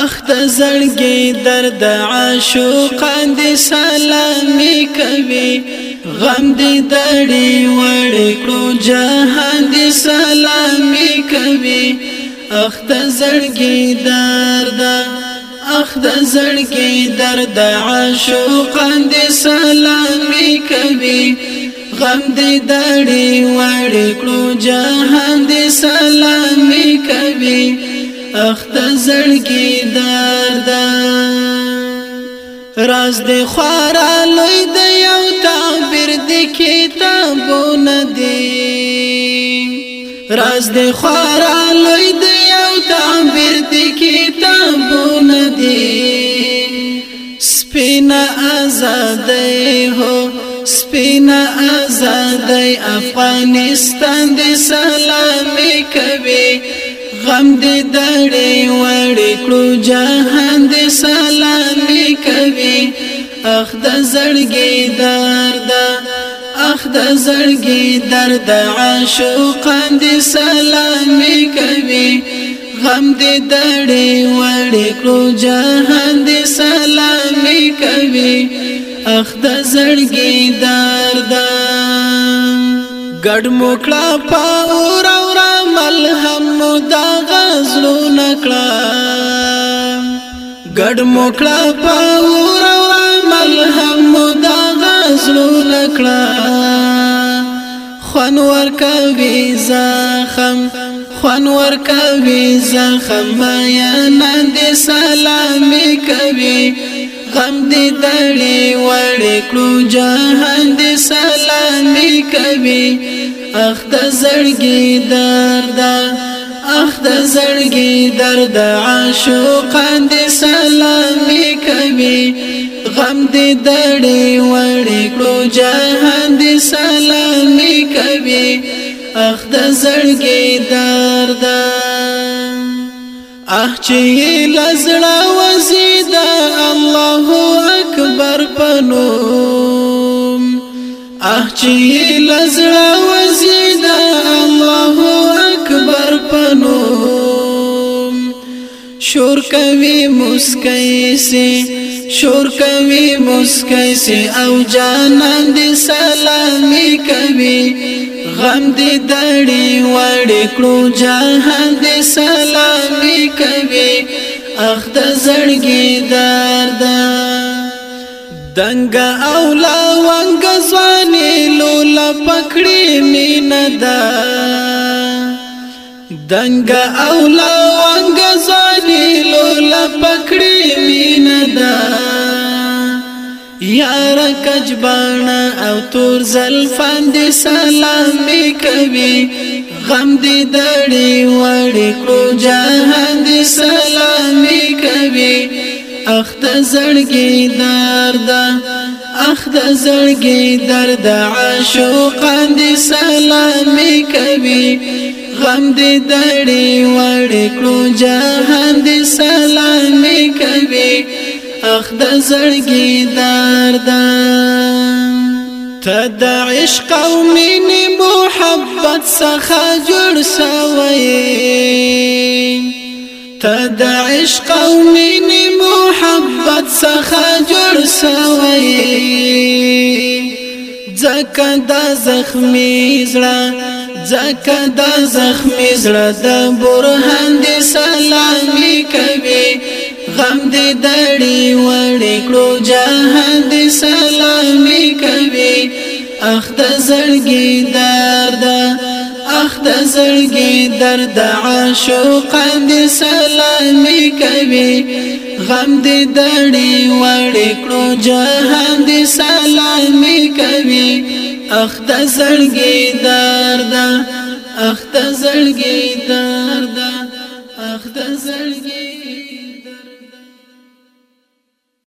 اخ د زړګي درد عاشقان دي سلامي کوي غم دي دړي وړ کړو جهان دي سلامي کوي اخ د زړګي درد اخ د زړګي درد عاشقان دي سلامي کوي غم دي دړي وړ کړو جهان دي سلامي کوي اخت زړګي درد راز د خورا لوی د یو تعبیر د کتابونه دی راز د خورا لوی د یو تعبیر د کتابونه دی سپینا آزاد هو سپینا آزاد افغانستان د سلام کوي غم دې دړې وړې کړو جهان دې سلامي کوي اخ د زړګي درد اخ د زړګي درد عاشقان دې سلامي کوي غم دې دړې وړې کړو جهان دې سلامي کوي اخ د زړګي درد ګډ موکړه پاو کړه ګډ موکړه پاور او ملهم مدا غسلو نکړه خوان ور کوي زخم خوان ور کوي زخم یا نن دې سلام کوي غم دې دړې وړې کړو جهان دې سلام کوي اخت زړګي درد اخ د زړګي درد عاشقان دې سلامي کوي غم دې دړې وړې کړو جهان دې سلامي کوي اخ د زړګي درد اخ چې لزړه وزیدا الله اکبر پنوم اخ چې لزړه کوي مسکای سي شور کوي مسکای سي او جانان دې سلامي کوي غم دې دړي وړې کړو جهان دې سلامي کوي اخ د زړګي درد دنګ او لا وانګ ځواني لولا پکړې مين ده دنګ او لا وانګ رجبانا او تور زلفان دې سلامي کوي غم دې دړي وړي کو جهان دې سلامي کوي اخت زړګي درد اخت زړګي درد عاشقان دې سلامي کوي غم دې دړي وړي کو جهان دې سلامي کوي اخ د زړګي درد ته د عشق او مینې محبت څخه جوړ سوی ته د عشق او مینې محبت څخه جوړ سوی ځکه دا زخمی زړه ځکه دا زخمی زړه د برهان دی سلام غم دې دړي وړې کړو جهان دې سلامي کوي اخ د زړګي درد اخ د زړګي درد عاشق دې سلامي کوي غم دې دړي وړې کړو جهان دې سلامي کوي اخ د زړګي درد اخ د زړګي درد اخ د زړګي